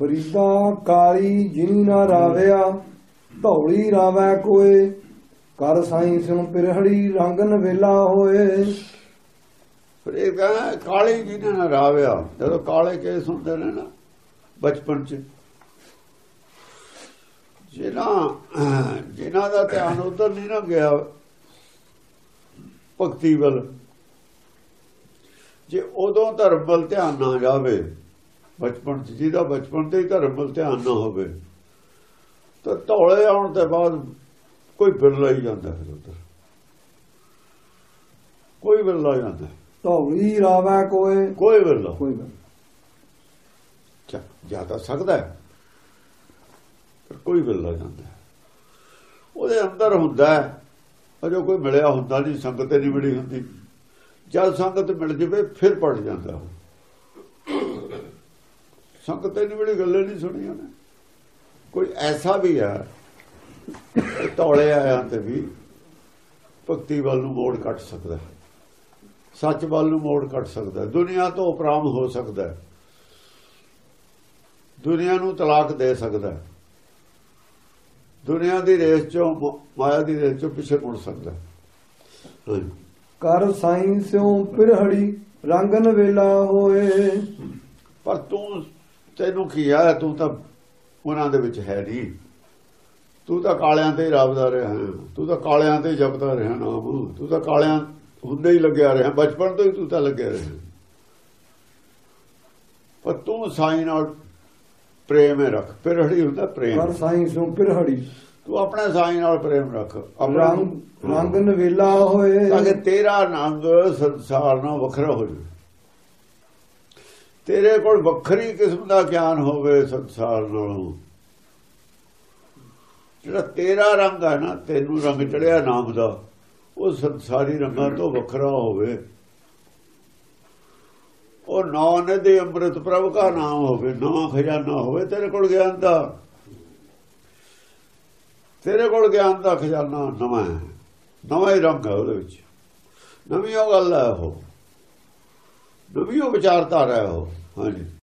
ਫਰੀਦਾ ਕਾਲੀ ਜਿਨੀ ਨਾ ਰਾਵਿਆ, ਧੌਲੀ ਰਾਵੈ ਕੋਏ, ਕਰ ਸਾਈ ਸਿਉ ਪਿਰਹੜੀ ਰੰਗ ਨਵੇਲਾ ਹੋਏ। ਫਿਰ ਕਹਿੰਦਾ ਕਾਲੇ ਜੀ ਨਾ ਰਾਵਿਆ, ਜਦੋਂ ਕਾਲੇ ਕੇਸ ਹੁੰਦੇ ਨੇ ਨਾ, ਬਚਪਨ ਚ। ਜਿਨ੍ਹਾਂ ਜਿਨ੍ਹਾਂ ਦਾ ਧਿਆਨ ਉਧਰ ਨਹੀਂ ਨਾ ਗਿਆ, ਭਗਤੀ ਵੱਲ, ਜੇ ਉਦੋਂ ਧਰਮ ਵੱਲ ਧਿਆਨ ਨਾ ਜਾਵੇ ਬਚਪਨ ਚ ਜਿਹਦਾ ਬਚਪਨ ਤੇ ਹੀ ਧਰਮ ਵੱਲ ਧਿਆਨ ਨਾ ਹੋਵੇ ਤਾਂ ਧੌਲੇ ਆਉਣ ਤੋਂ ਬਾਅਦ ਕੋਈ ਬਿਰਲਾ ਹੀ ਜਾਂਦਾ ਫਿਰ ਉਧਰ। ਕੋਈ ਬਿਰਲਾ ਜਾਂਦਾ। ਧੌਲੀ ਰਾਵੈ ਕੋਏ। ਕੋਈ ਬਿਰਲਾ। ਕੋਈ ਗੱਲ ਜਾ ਜਾ ਤਾਂ ਸਕਦਾ ਹੈ ਪਰ ਕੋਈ ਬਿਰਲਾ ਜਾਂਦਾ। ਉਹਦੇ ਅੰਦਰ ਹੁੰਦਾ ਹੈ ਅਜੋ ਕੋਈ ਮਿਲਿਆ ਹੁੰਦਾ ਨਹੀਂ ਸੰਗਤ ਨਹੀਂ ਮਿਲੀ ਹੁੰਦੀ। ਜਦ ਸੰਗਤ ਮਿਲ ਜਵੇ ਫਿਰ ਪੜ ਜਾਂਦਾ ਉਹ। ਸੰਗਤ ਨਹੀਂ ਮਿਲੀ ਗੱਲਾਂ ਨਹੀਂ ਸੁਣੀਆਂ ਨੇ। ਕੋਈ ਐਸਾ ਵੀ ਕਿ ਤੌਲੇ ਆਇਆਂ ਤੇ ਵੀ ਭਗਤੀ ਵੱਲ ਨੂੰ ਮੋੜ ਕੱਟ ਸਕਦਾ ਸੱਚ ਵੱਲ ਨੂੰ ਮੋੜ ਕੱਟ ਸਕਦਾ ਦੁਨੀਆ ਤੋਂ ਉਪਰਾਮ ਹੋ ਸਕਦਾ ਦੁਨੀਆ ਨੂੰ ਤਲਾਕ ਦੇ ਸਕਦਾ ਦੁਨੀਆ ਦੀ ਰੇਸ ਚੋਂ ਮਾਇਆ ਦੀ ਰੇਸ ਚੋਂ ਪਿੱਛੇ ਮੁੜ ਸਕਦਾ। ਕਰ ਸਾਈ ਸਿਉ ਪਿਰਹੜੀ ਰੰਗ ਨਵੇਲਾ ਹੋਏ। ਪਰ ਤੂੰ ਤੈਨੂੰ ਕੀ ਆ? ਤੂੰ ਤਾਂ ਉਹਨਾਂ ਦੇ ਵਿੱਚ ਹੈ ਨਹੀਂ। ਤੂੰ ਤਾਂ ਕਾਲਿਆਂ ਤੇ ਰੱਬਦਾ ਰਿਹਾ। ਹੈ। ਤੂੰ ਤਾਂ ਕਾਲਿਆਂ ਤੇ ਜਪਦਾ ਰਿਹਾ ਨਾਮ। ਤੂੰ ਤਾਂ ਕਾਲਿਆਂ ਹੁੰਦੇ ਹੀ ਲੱਗਿਆ ਰਿਹਾ। ਬਚਪਨ ਤੋਂ ਹੀ ਤੂੰ ਤਾਂ ਲੱਗਿਆ ਰਿਹਾ। ਪਰ ਤੂੰ ਸਾਈ ਨਾਲ ਪ੍ਰੇਮ ਰੱਖ। ਪਿਰਹੜੀ ਹੁੰਦਾ ਪ੍ਰੇਮ। ਕਰ ਸਾਈ ਸਿਉ ਪਿਰਹੜੀ ਤੂੰ ਆਪਣੇ ਸਾਈ ਨਾਲ ਪ੍ਰੇਮ ਰੱਖ। ਰੰਗ ਨਵੇਲਾ ਹੋਏ। ਤਾਂ ਕਿ ਤੇਰਾ ਨੰਗ ਸੰਸਾਰ ਨਾਲ ਵੱਖਰਾ ਹੋ ਜਾਵੇ। ਤੇਰੇ ਕੋਲ ਵੱਖਰੀ ਕਿਸਮ ਦਾ ਗਿਆਨ ਹੋਵੇ ਸੰਸਾਰ ਨਾਲੋਂ। ਜਿਹੜਾ ਤੇਰਾ ਰੰਗ ਹੈ ਨਾ, ਤੈਨੂੰ ਰੰਗ ਚੜਿਆ ਨਾਮ ਦਾ, ਉਹ ਸੰਸਾਰੀ ਰੰਗਾਂ ਤੋਂ ਵੱਖਰਾ ਹੋਵੇ। ਉਹ ਨਾਮ ਦੇ ਅੰਮ੍ਰਿਤ ਪ੍ਰਭ ਦਾ ਨਾਮ ਹੋਵੇ ਨਵਾਂ ਖਜ਼ਾਨਾ ਹੋਵੇ ਤੇਰੇ ਕੋਲ ਗਿਆਨ ਦਾ। ਤੇਰੇ ਕੋਲ ਗਿਆਨ ਦਾ ਖਜ਼ਾਨਾ ਨਵਾਂ ਹੈ, ਨਵਾਂ ਹੀ ਰੰਗ ਹੈ ਉਹਦੇ ਵਿੱਚ। ਨਵੀਂ ਉਹ ਗੱਲ ਹੈ ਉਹ। ਨਵੀਂ ਉਹ ਵਿਚਾਰਧਾਰਾ ਹੈ ਉਹ। Honey.